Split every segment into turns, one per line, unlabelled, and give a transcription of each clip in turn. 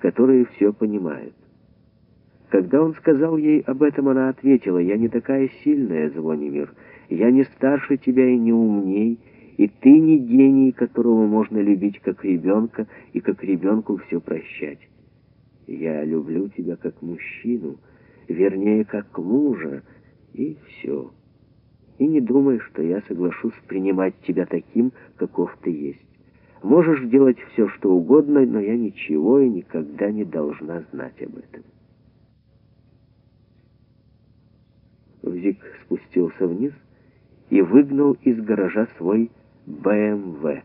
которые все понимают. Когда он сказал ей об этом, она ответила, «Я не такая сильная, Звонимир, я не старше тебя и не умней, и ты не гений, которого можно любить как ребенка, и как ребенку все прощать. Я люблю тебя как мужчину, вернее, как мужа, и все. И не думай, что я соглашусь принимать тебя таким, каков ты есть. Можешь делать все, что угодно, но я ничего и никогда не должна знать об этом. Зик спустился вниз и выгнал из гаража свой БМВ.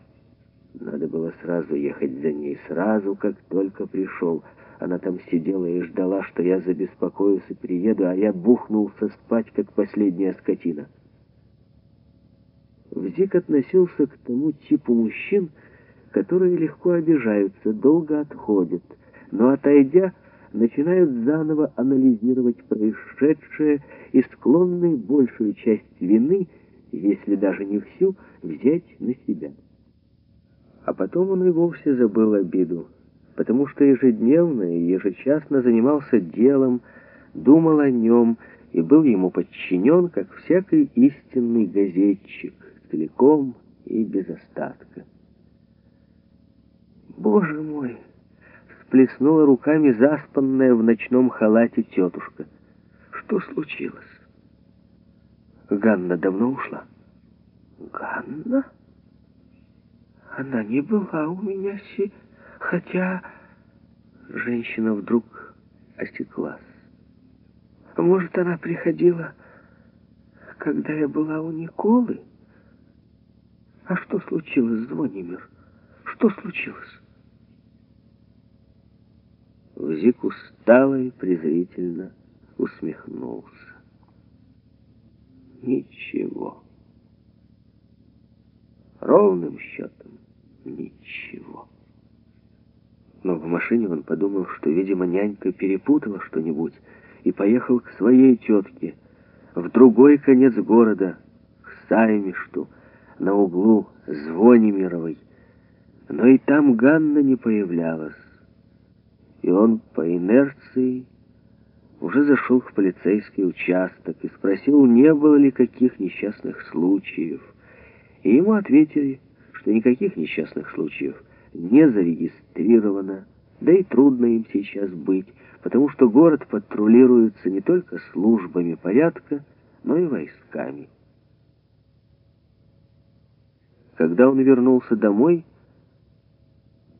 Надо было сразу ехать за ней, сразу, как только пришел. Она там сидела и ждала, что я забеспокоюсь и приеду, а я бухнулся спать, как последняя скотина. Взик относился к тому типу мужчин, которые легко обижаются, долго отходят, но, отойдя, начинают заново анализировать происшедшее и склонны большую часть вины, если даже не всю, взять на себя. А потом он и вовсе забыл обиду, потому что ежедневно и ежечасно занимался делом, думал о нем и был ему подчинен, как всякий истинный газетчик, целиком и без остатка. «Боже мой!» — всплеснула руками заспанная в ночном халате тетушка. «Что случилось?» Ганна давно ушла. «Ганна? Она не была у меня си... Хотя...» Женщина вдруг осеклась. «Может, она приходила, когда я была у Николы?» «А что случилось, Звонимир? Что случилось?» Зик устало и презрительно усмехнулся. Ничего. Ровным счетом ничего. Но в машине он подумал, что, видимо, нянька перепутала что-нибудь и поехал к своей тетке в другой конец города, к Саймишту, на углу Звонимировой. Но и там Ганна не появлялась и он по инерции уже зашел в полицейский участок и спросил, не было ли каких несчастных случаев. И ему ответили, что никаких несчастных случаев не зарегистрировано, да и трудно им сейчас быть, потому что город патрулируется не только службами порядка, но и войсками. Когда он вернулся домой,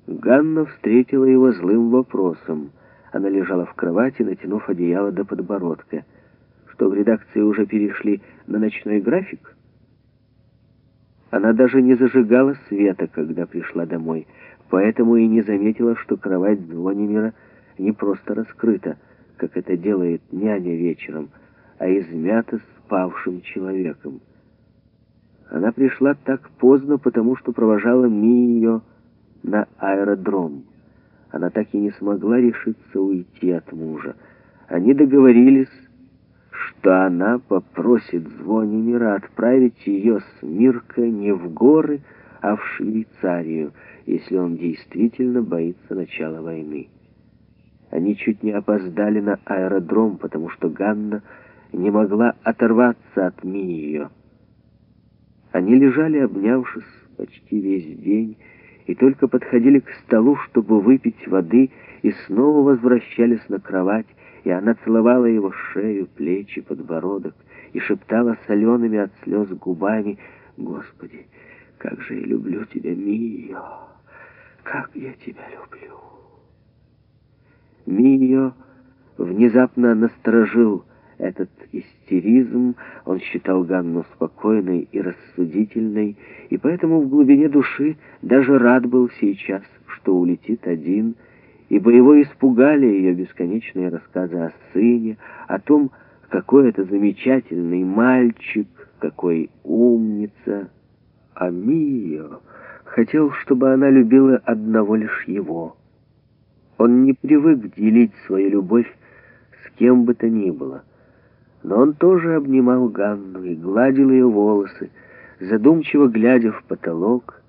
Ганна встретила его злым вопросом. Она лежала в кровати, натянув одеяло до подбородка. Что в редакции уже перешли на ночной график? Она даже не зажигала света, когда пришла домой, поэтому и не заметила, что кровать Звонимира не просто раскрыта, как это делает няня вечером, а измята спавшим человеком. Она пришла так поздно, потому что провожала Мию на аэродром. Она так и не смогла решиться уйти от мужа. Они договорились, что она попросит Звонимира отправить ее с Мирка не в горы, а в Швейцарию, если он действительно боится начала войны. Они чуть не опоздали на аэродром, потому что Ганна не могла оторваться от Мии. Они лежали, обнявшись, почти весь день, и только подходили к столу, чтобы выпить воды, и снова возвращались на кровать, и она целовала его шею, плечи, подбородок и шептала солеными от слез губами, «Господи, как же я люблю тебя, Мио! Как я тебя люблю!» Мио внезапно насторожил этот истеризм он считал Ганну спокойной и рассудительной, и поэтому в глубине души даже рад был сейчас, что улетит один, ибо его испугали ее бесконечные рассказы о сыне, о том, какой это замечательный мальчик, какой умница. А Мио хотел, чтобы она любила одного лишь его. Он не привык делить свою любовь с кем бы то ни было. Но он тоже обнимал Ганну и гладил ее волосы, задумчиво глядя в потолок,